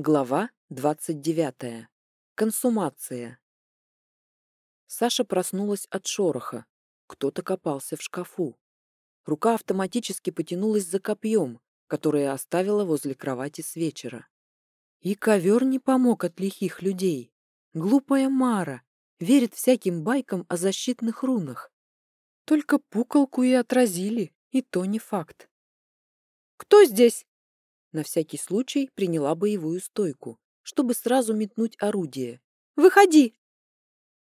Глава 29. Консумация. Саша проснулась от шороха. Кто-то копался в шкафу. Рука автоматически потянулась за копьем, которое оставила возле кровати с вечера. И ковер не помог от лихих людей. Глупая Мара верит всяким байкам о защитных рунах. Только пуколку и отразили, и то не факт. «Кто здесь?» На всякий случай приняла боевую стойку, чтобы сразу метнуть орудие. «Выходи!»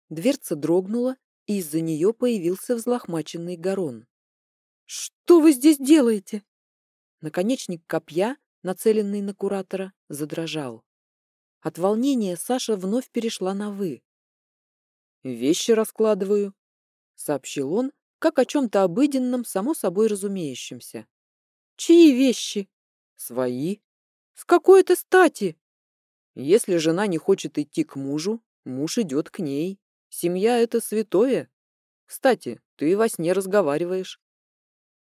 Дверца дрогнула, и из-за нее появился взлохмаченный горон. «Что вы здесь делаете?» Наконечник копья, нацеленный на куратора, задрожал. От волнения Саша вновь перешла на «вы». «Вещи раскладываю», — сообщил он, как о чем-то обыденном, само собой разумеющемся. «Чьи вещи?» Свои. С какой это стати? Если жена не хочет идти к мужу, муж идет к ней. Семья — это святое. Кстати, ты во сне разговариваешь.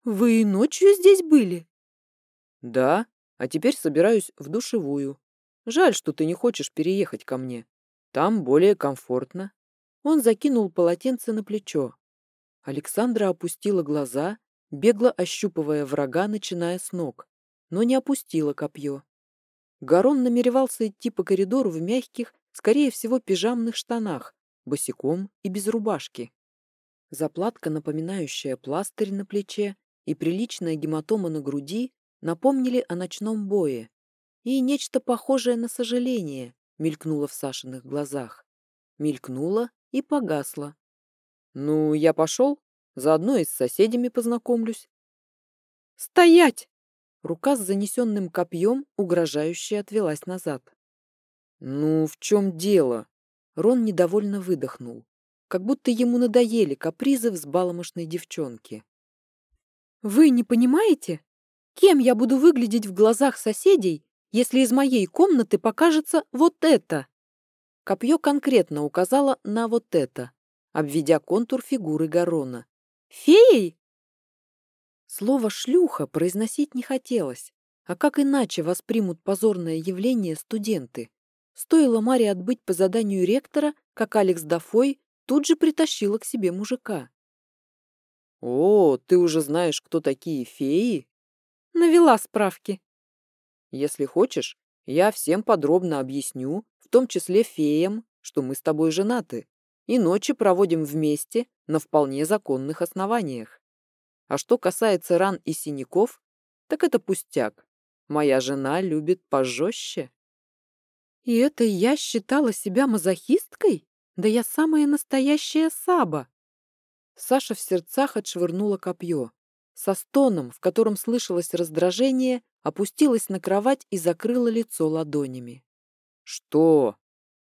Вы и ночью здесь были? Да, а теперь собираюсь в душевую. Жаль, что ты не хочешь переехать ко мне. Там более комфортно. Он закинул полотенце на плечо. Александра опустила глаза, бегло ощупывая врага, начиная с ног но не опустила копье. Гарон намеревался идти по коридору в мягких, скорее всего, пижамных штанах, босиком и без рубашки. Заплатка, напоминающая пластырь на плече, и приличная гематома на груди напомнили о ночном бое. И нечто похожее на сожаление мелькнуло в Сашиных глазах. Мелькнуло и погасло. «Ну, я пошел, заодно и с соседями познакомлюсь». «Стоять!» Рука с занесенным копьем угрожающе отвелась назад. «Ну, в чем дело?» Рон недовольно выдохнул, как будто ему надоели капризы взбаломошной девчонки. «Вы не понимаете, кем я буду выглядеть в глазах соседей, если из моей комнаты покажется вот это?» Копье конкретно указало на вот это, обведя контур фигуры Гарона. «Феей? Слово «шлюха» произносить не хотелось. А как иначе воспримут позорное явление студенты? Стоило Маре отбыть по заданию ректора, как Алекс Дафой тут же притащила к себе мужика. «О, ты уже знаешь, кто такие феи?» Навела справки. «Если хочешь, я всем подробно объясню, в том числе феям, что мы с тобой женаты, и ночи проводим вместе на вполне законных основаниях. А что касается ран и синяков, так это пустяк. Моя жена любит пожестче. И это я считала себя мазохисткой? Да я самая настоящая саба. Саша в сердцах отшвырнула копье. Со стоном, в котором слышалось раздражение, опустилась на кровать и закрыла лицо ладонями. «Что?»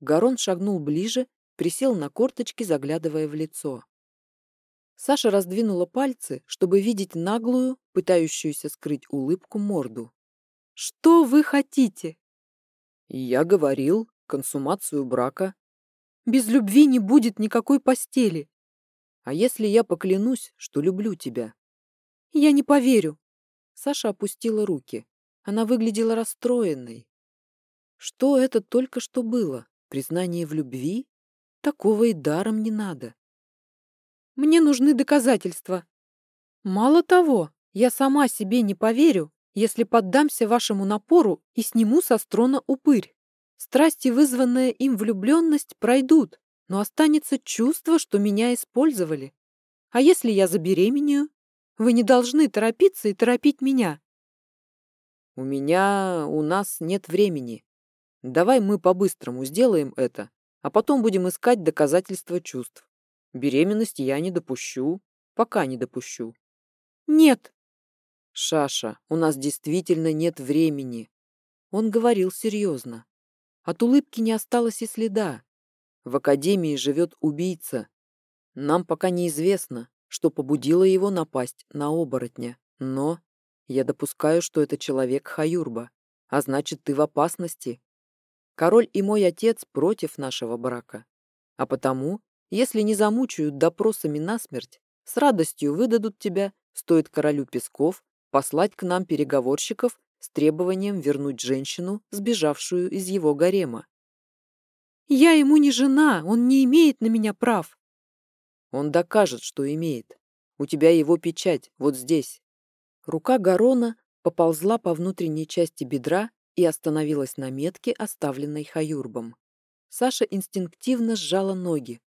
Гарон шагнул ближе, присел на корточки, заглядывая в лицо. Саша раздвинула пальцы, чтобы видеть наглую, пытающуюся скрыть улыбку морду. «Что вы хотите?» «Я говорил, консумацию брака». «Без любви не будет никакой постели». «А если я поклянусь, что люблю тебя?» «Я не поверю». Саша опустила руки. Она выглядела расстроенной. Что это только что было? Признание в любви? Такого и даром не надо. Мне нужны доказательства. Мало того, я сама себе не поверю, если поддамся вашему напору и сниму со строна упырь. Страсти, вызванная им влюбленность, пройдут, но останется чувство, что меня использовали. А если я забеременею? Вы не должны торопиться и торопить меня. У меня, у нас нет времени. Давай мы по-быстрому сделаем это, а потом будем искать доказательства чувств. Беременность я не допущу. Пока не допущу. Нет. Шаша, у нас действительно нет времени. Он говорил серьезно. От улыбки не осталось и следа. В академии живет убийца. Нам пока неизвестно, что побудило его напасть на оборотня. Но я допускаю, что это человек Хаюрба. А значит, ты в опасности. Король и мой отец против нашего брака. А потому если не замучают допросами насмерть, с радостью выдадут тебя, стоит королю Песков послать к нам переговорщиков с требованием вернуть женщину, сбежавшую из его гарема. «Я ему не жена, он не имеет на меня прав». «Он докажет, что имеет. У тебя его печать, вот здесь». Рука Гарона поползла по внутренней части бедра и остановилась на метке, оставленной Хаюрбом. Саша инстинктивно сжала ноги,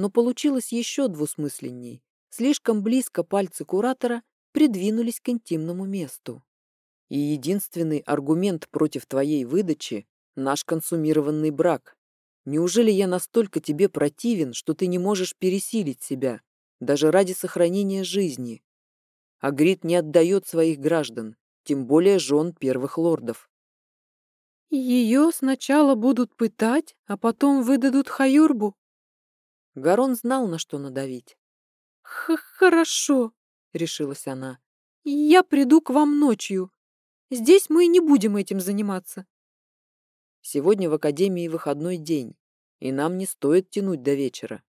но получилось еще двусмысленней. Слишком близко пальцы куратора придвинулись к интимному месту. И единственный аргумент против твоей выдачи — наш консумированный брак. Неужели я настолько тебе противен, что ты не можешь пересилить себя, даже ради сохранения жизни? Агрид не отдает своих граждан, тем более жен первых лордов. Ее сначала будут пытать, а потом выдадут Хаюрбу. Гарон знал, на что надавить. Х «Хорошо», — решилась она. «Я приду к вам ночью. Здесь мы не будем этим заниматься». Сегодня в Академии выходной день, и нам не стоит тянуть до вечера.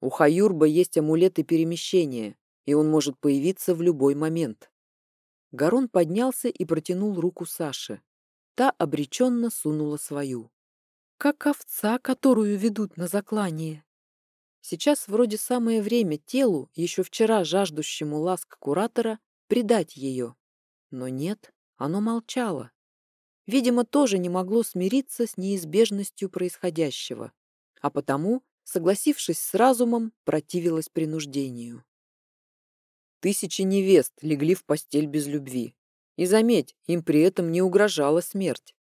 У Хаюрба есть амулеты перемещения, и он может появиться в любой момент. Гарон поднялся и протянул руку Саше. Та обреченно сунула свою. Как овца, которую ведут на заклание. Сейчас вроде самое время телу, еще вчера жаждущему ласк куратора, предать ее. Но нет, оно молчало. Видимо, тоже не могло смириться с неизбежностью происходящего, а потому, согласившись с разумом, противилось принуждению. Тысячи невест легли в постель без любви, и заметь, им при этом не угрожала смерть.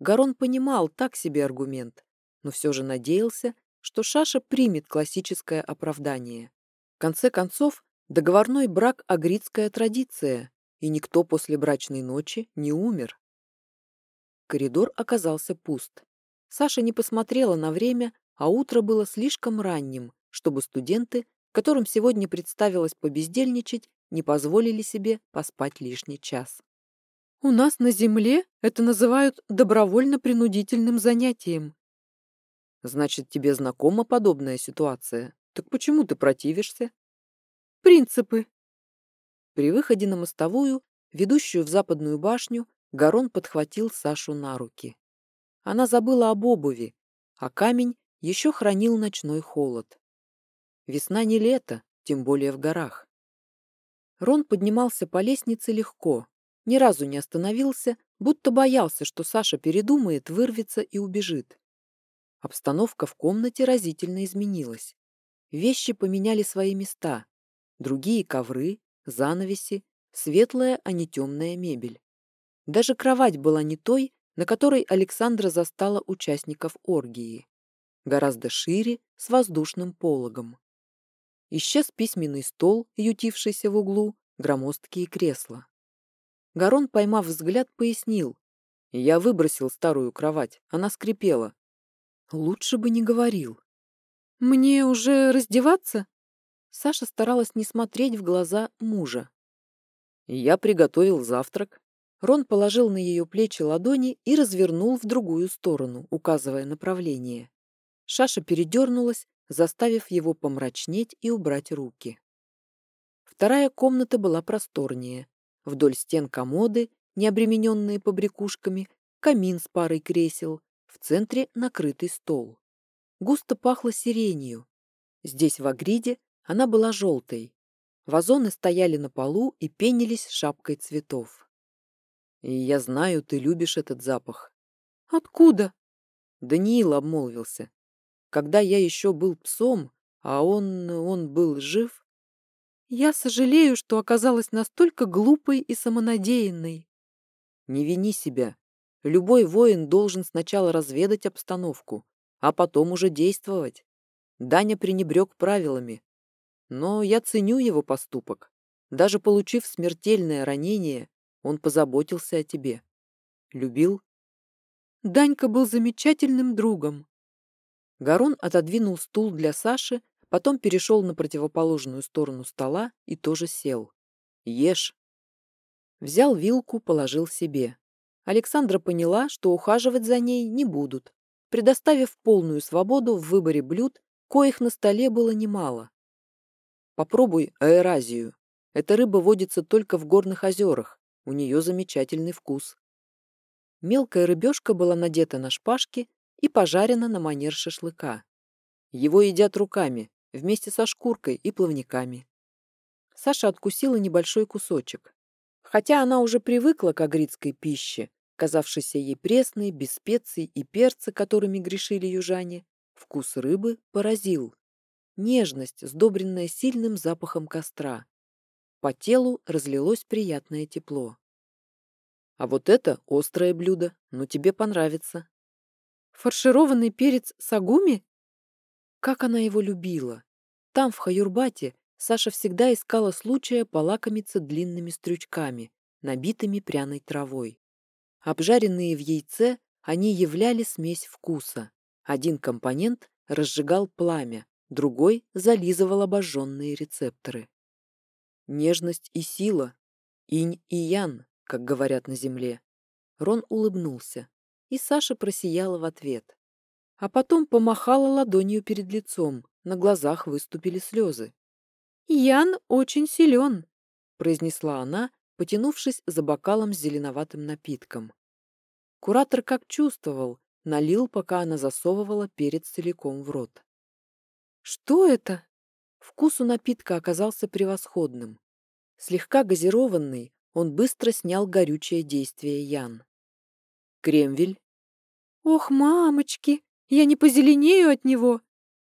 Гарон понимал так себе аргумент, но все же надеялся, что Шаша примет классическое оправдание. В конце концов, договорной брак – агритская традиция, и никто после брачной ночи не умер. Коридор оказался пуст. Саша не посмотрела на время, а утро было слишком ранним, чтобы студенты, которым сегодня представилось побездельничать, не позволили себе поспать лишний час. «У нас на земле это называют добровольно-принудительным занятием». «Значит, тебе знакома подобная ситуация? Так почему ты противишься?» «Принципы». При выходе на мостовую, ведущую в западную башню, Гарон подхватил Сашу на руки. Она забыла об обуви, а камень еще хранил ночной холод. Весна не лето, тем более в горах. Рон поднимался по лестнице легко, ни разу не остановился, будто боялся, что Саша передумает, вырвется и убежит. Обстановка в комнате разительно изменилась. Вещи поменяли свои места. Другие ковры, занавеси, светлая, а не темная мебель. Даже кровать была не той, на которой Александра застала участников оргии. Гораздо шире, с воздушным пологом. Исчез письменный стол, ютившийся в углу, громоздкие кресла. Гарон, поймав взгляд, пояснил. Я выбросил старую кровать, она скрипела. Лучше бы не говорил. «Мне уже раздеваться?» Саша старалась не смотреть в глаза мужа. Я приготовил завтрак. Рон положил на ее плечи ладони и развернул в другую сторону, указывая направление. Шаша передернулась, заставив его помрачнеть и убрать руки. Вторая комната была просторнее. Вдоль стен комоды, не обремененные побрякушками, камин с парой кресел, в центре накрытый стол. Густо пахло сиренью. Здесь, в Агриде, она была желтой. Вазоны стояли на полу и пенились шапкой цветов. И я знаю, ты любишь этот запах. Откуда? Даниил обмолвился. Когда я еще был псом, а он... он был жив... Я сожалею, что оказалась настолько глупой и самонадеянной. Не вини себя. Любой воин должен сначала разведать обстановку, а потом уже действовать. Даня пренебрег правилами. Но я ценю его поступок. Даже получив смертельное ранение, он позаботился о тебе. Любил? Данька был замечательным другом. Гарон отодвинул стул для Саши, потом перешел на противоположную сторону стола и тоже сел. «Ешь». Взял вилку, положил себе. Александра поняла, что ухаживать за ней не будут, предоставив полную свободу в выборе блюд, коих на столе было немало. Попробуй аэразию. Эта рыба водится только в горных озерах. у нее замечательный вкус. Мелкая рыбешка была надета на шпажки и пожарена на манер шашлыка. Его едят руками, вместе со шкуркой и плавниками. Саша откусила небольшой кусочек. Хотя она уже привыкла к агритской пище, казавшейся ей пресной, без специй и перца, которыми грешили южане, вкус рыбы поразил. Нежность, сдобренная сильным запахом костра. По телу разлилось приятное тепло. А вот это острое блюдо, но тебе понравится. Фаршированный перец сагуми? Как она его любила! Там, в Хаюрбате, Саша всегда искала случая полакомиться длинными стрючками, набитыми пряной травой. Обжаренные в яйце, они являли смесь вкуса. Один компонент разжигал пламя, другой зализывал обожженные рецепторы. Нежность и сила, инь и ян, как говорят на земле. Рон улыбнулся, и Саша просияла в ответ. А потом помахала ладонью перед лицом, на глазах выступили слезы. «Ян очень силен», — произнесла она, потянувшись за бокалом с зеленоватым напитком. Куратор как чувствовал, налил, пока она засовывала перец целиком в рот. «Что это?» Вкус у напитка оказался превосходным. Слегка газированный, он быстро снял горючее действие Ян. «Кремвель?» «Ох, мамочки, я не позеленею от него!»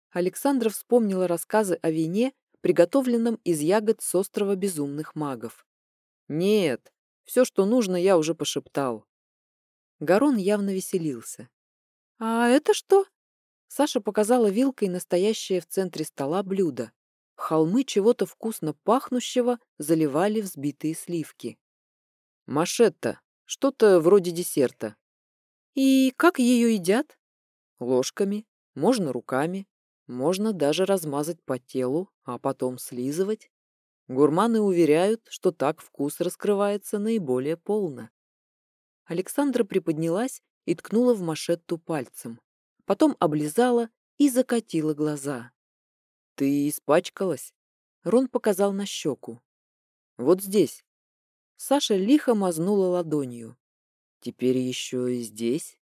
Александра вспомнила рассказы о вине, приготовленном из ягод с острова безумных магов. «Нет, все, что нужно, я уже пошептал». Гарон явно веселился. «А это что?» Саша показала вилкой настоящее в центре стола блюдо. Холмы чего-то вкусно пахнущего заливали взбитые сливки. «Машетта, что-то вроде десерта». «И как ее едят?» «Ложками, можно руками, можно даже размазать по телу, а потом слизывать. Гурманы уверяют, что так вкус раскрывается наиболее полно. Александра приподнялась и ткнула в машетту пальцем. Потом облизала и закатила глаза. «Ты испачкалась?» Рон показал на щеку. «Вот здесь». Саша лихо мазнула ладонью. «Теперь еще и здесь».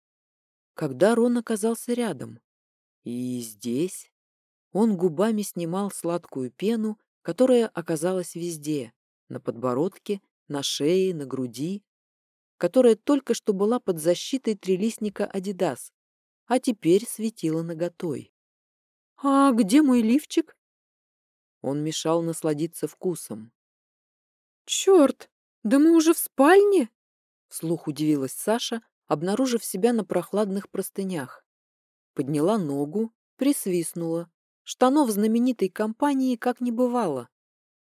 Когда Рон оказался рядом? И здесь? Он губами снимал сладкую пену, которая оказалась везде, на подбородке, на шее, на груди, которая только что была под защитой трилистника Адидас, а теперь светила наготой. «А где мой лифчик?» Он мешал насладиться вкусом. «Черт, да мы уже в спальне?» Вслух удивилась Саша, обнаружив себя на прохладных простынях. Подняла ногу, присвистнула, Штанов знаменитой компании как не бывало.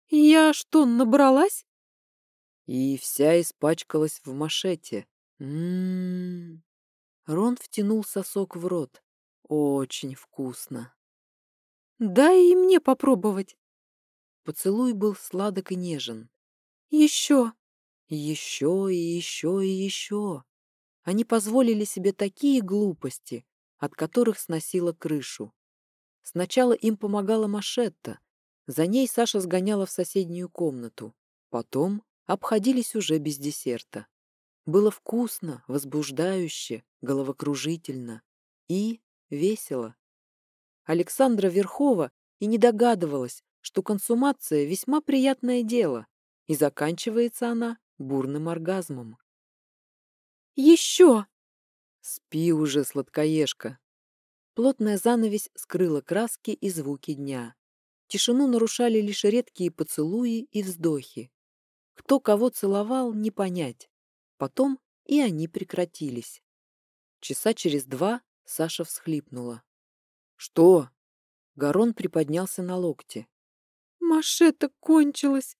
«Я что, набралась?» И вся испачкалась в машете. Ммм. Рон втянул сосок в рот. Очень вкусно. «Дай и мне попробовать». Поцелуй был сладок и нежен. «Еще». Еще и еще и еще. Они позволили себе такие глупости, от которых сносило крышу. Сначала им помогала Машетта. За ней Саша сгоняла в соседнюю комнату. Потом обходились уже без десерта. Было вкусно, возбуждающе, головокружительно и весело. Александра Верхова и не догадывалась, что консумация весьма приятное дело, и заканчивается она бурным оргазмом. «Еще!» «Спи уже, сладкоежка!» Плотная занавесь скрыла краски и звуки дня. Тишину нарушали лишь редкие поцелуи и вздохи. Кто кого целовал, не понять. Потом и они прекратились. Часа через два Саша всхлипнула. «Что?» Гарон приподнялся на локте. «Машета кончилась!»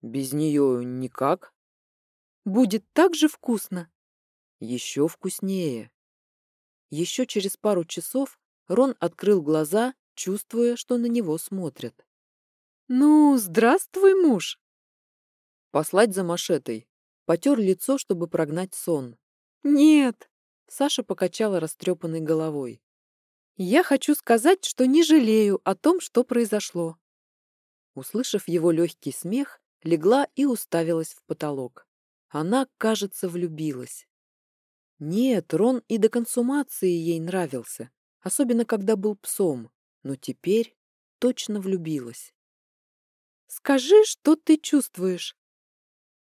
«Без нее никак?» «Будет так же вкусно!» «Еще вкуснее!» Еще через пару часов Рон открыл глаза, чувствуя, что на него смотрят. «Ну, здравствуй, муж!» Послать за машетой. Потер лицо, чтобы прогнать сон. «Нет!» Саша покачала растрепанной головой. «Я хочу сказать, что не жалею о том, что произошло». Услышав его легкий смех, легла и уставилась в потолок. Она, кажется, влюбилась. Нет, Рон и до консумации ей нравился, особенно когда был псом, но теперь точно влюбилась. «Скажи, что ты чувствуешь?»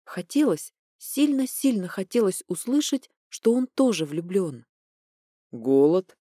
Хотелось, сильно-сильно хотелось услышать, что он тоже влюблен. Голод,